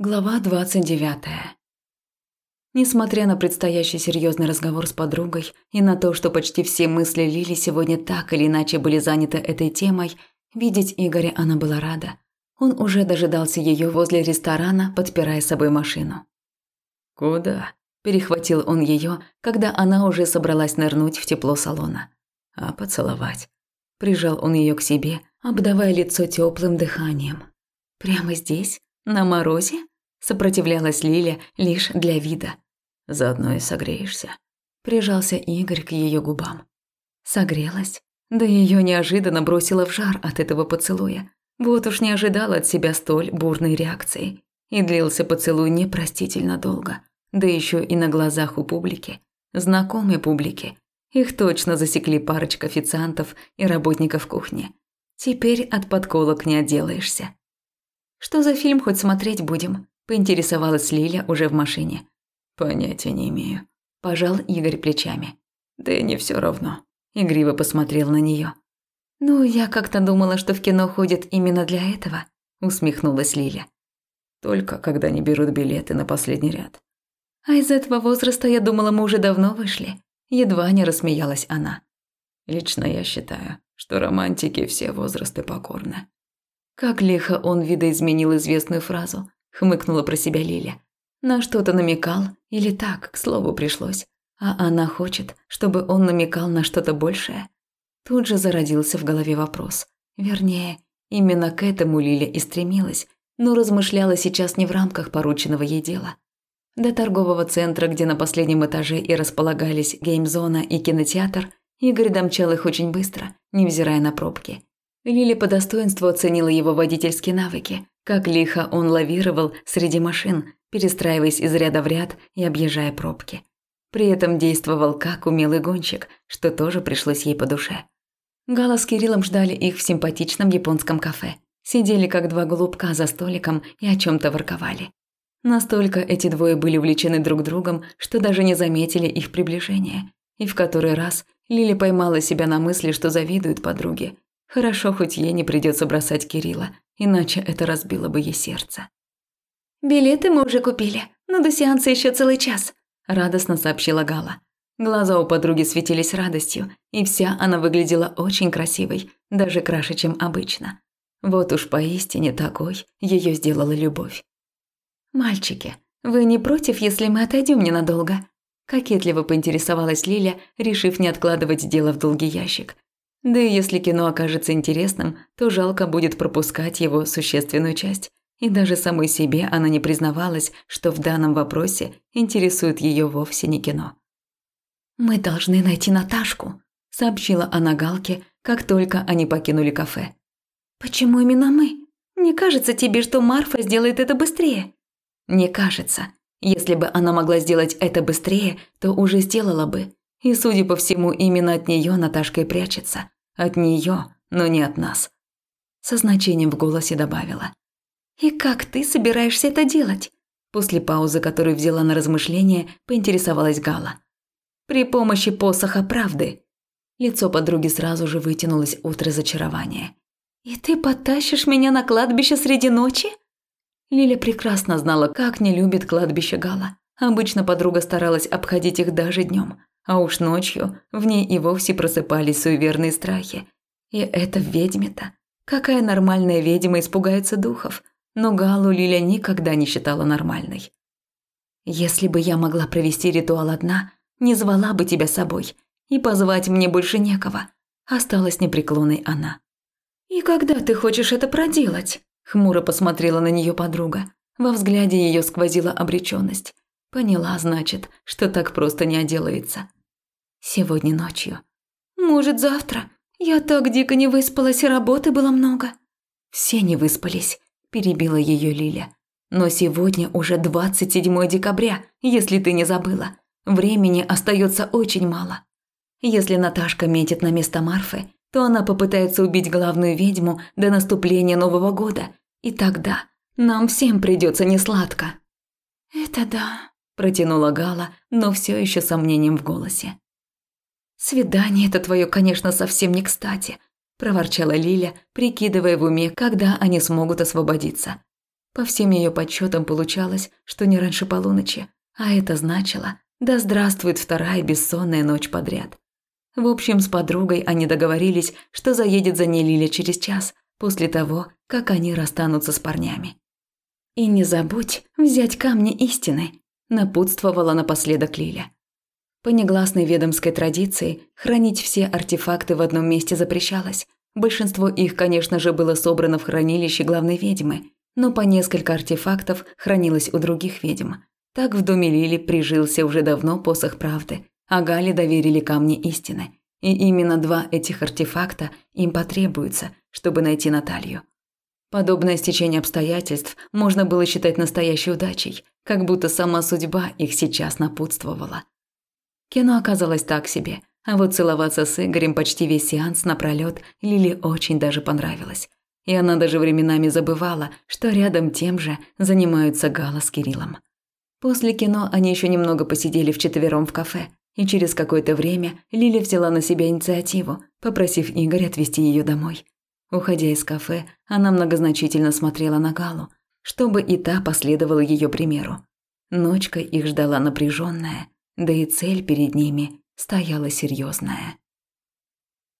Глава 29. Несмотря на предстоящий серьезный разговор с подругой и на то, что почти все мысли Лили сегодня так или иначе были заняты этой темой, видеть Игоря она была рада. Он уже дожидался ее возле ресторана, подпирая собой машину. «Куда?» – перехватил он ее, когда она уже собралась нырнуть в тепло салона. «А поцеловать?» Прижал он ее к себе, обдавая лицо теплым дыханием. «Прямо здесь? На морозе?» Сопротивлялась Лиля лишь для вида. Заодно и согреешься. Прижался Игорь к ее губам. Согрелась. Да ее неожиданно бросило в жар от этого поцелуя. Вот уж не ожидала от себя столь бурной реакции. И длился поцелуй непростительно долго. Да еще и на глазах у публики. Знакомой публики. Их точно засекли парочка официантов и работников кухни. Теперь от подколок не отделаешься. «Что за фильм хоть смотреть будем?» Поинтересовалась Лиля уже в машине. Понятия не имею. Пожал Игорь плечами. Да и не все равно. Игриво посмотрел на нее. Ну, я как-то думала, что в кино ходят именно для этого, усмехнулась Лиля. Только когда не берут билеты на последний ряд. А из этого возраста я думала, мы уже давно вышли. Едва не рассмеялась она. Лично я считаю, что романтики все возрасты покорны. Как лихо он видоизменил известную фразу хмыкнула про себя Лиля. На что-то намекал или так, к слову, пришлось. А она хочет, чтобы он намекал на что-то большее. Тут же зародился в голове вопрос. Вернее, именно к этому Лиля и стремилась, но размышляла сейчас не в рамках порученного ей дела. До торгового центра, где на последнем этаже и располагались геймзона и кинотеатр, Игорь домчал их очень быстро, невзирая на пробки. Лили по достоинству оценила его водительские навыки, как лихо он лавировал среди машин, перестраиваясь из ряда в ряд и объезжая пробки. При этом действовал как умелый гонщик, что тоже пришлось ей по душе. Гала с Кириллом ждали их в симпатичном японском кафе. Сидели как два голубка за столиком и о чем то ворковали. Настолько эти двое были увлечены друг другом, что даже не заметили их приближения. И в который раз Лили поймала себя на мысли, что завидует подруге. Хорошо, хоть ей не придется бросать Кирилла, иначе это разбило бы ей сердце. «Билеты мы уже купили, но до сеанса еще целый час», – радостно сообщила Гала. Глаза у подруги светились радостью, и вся она выглядела очень красивой, даже краше, чем обычно. Вот уж поистине такой ее сделала любовь. «Мальчики, вы не против, если мы отойдем ненадолго?» Кокетливо поинтересовалась Лиля, решив не откладывать дело в долгий ящик – да и если кино окажется интересным, то жалко будет пропускать его существенную часть. И даже самой себе она не признавалась, что в данном вопросе интересует ее вовсе не кино. «Мы должны найти Наташку», – сообщила она Галке, как только они покинули кафе. «Почему именно мы? Не кажется тебе, что Марфа сделает это быстрее?» «Не кажется. Если бы она могла сделать это быстрее, то уже сделала бы. И, судя по всему, именно от нее Наташка и прячется. От нее, но не от нас. Со значением в голосе добавила. «И как ты собираешься это делать?» После паузы, которую взяла на размышление, поинтересовалась Гала. «При помощи посоха правды». Лицо подруги сразу же вытянулось от разочарования. «И ты потащишь меня на кладбище среди ночи?» Лиля прекрасно знала, как не любит кладбище Гала. Обычно подруга старалась обходить их даже днем. А уж ночью в ней и вовсе просыпались суеверные страхи. И это ведьме-то. Какая нормальная ведьма испугается духов? Но Галу Лиля никогда не считала нормальной. «Если бы я могла провести ритуал одна, не звала бы тебя с собой, и позвать мне больше некого», – осталась непреклонной она. «И когда ты хочешь это проделать?» – хмуро посмотрела на нее подруга. Во взгляде ее сквозила обреченность. Поняла, значит, что так просто не отделается. Сегодня ночью. Может, завтра? Я так дико не выспалась, и работы было много. Все не выспались, перебила ее Лиля. Но сегодня уже 27 декабря, если ты не забыла. Времени остается очень мало. Если Наташка метит на место Марфы, то она попытается убить главную ведьму до наступления Нового года. И тогда нам всем придется несладко. Это да, протянула Гала, но все еще сомнением в голосе. «Свидание это твое, конечно, совсем не кстати», – проворчала Лиля, прикидывая в уме, когда они смогут освободиться. По всем ее подсчетам получалось, что не раньше полуночи, а это значило «Да здравствует вторая бессонная ночь подряд». В общем, с подругой они договорились, что заедет за ней Лиля через час, после того, как они расстанутся с парнями. «И не забудь взять камни истины», – напутствовала напоследок Лиля. По негласной ведомской традиции хранить все артефакты в одном месте запрещалось. Большинство их, конечно же, было собрано в хранилище главной ведьмы, но по несколько артефактов хранилось у других ведьм. Так в доме Лили прижился уже давно посох правды, а Гале доверили камни истины. И именно два этих артефакта им потребуются, чтобы найти Наталью. Подобное стечение обстоятельств можно было считать настоящей удачей, как будто сама судьба их сейчас напутствовала. Кино оказалось так себе, а вот целоваться с Игорем почти весь сеанс напролёт Лили очень даже понравилось. И она даже временами забывала, что рядом тем же занимаются Гала с Кириллом. После кино они еще немного посидели вчетвером в кафе, и через какое-то время Лили взяла на себя инициативу, попросив Игоря отвезти ее домой. Уходя из кафе, она многозначительно смотрела на Галу, чтобы и та последовала ее примеру. Ночка их ждала напряженная, да и цель перед ними стояла серьезная.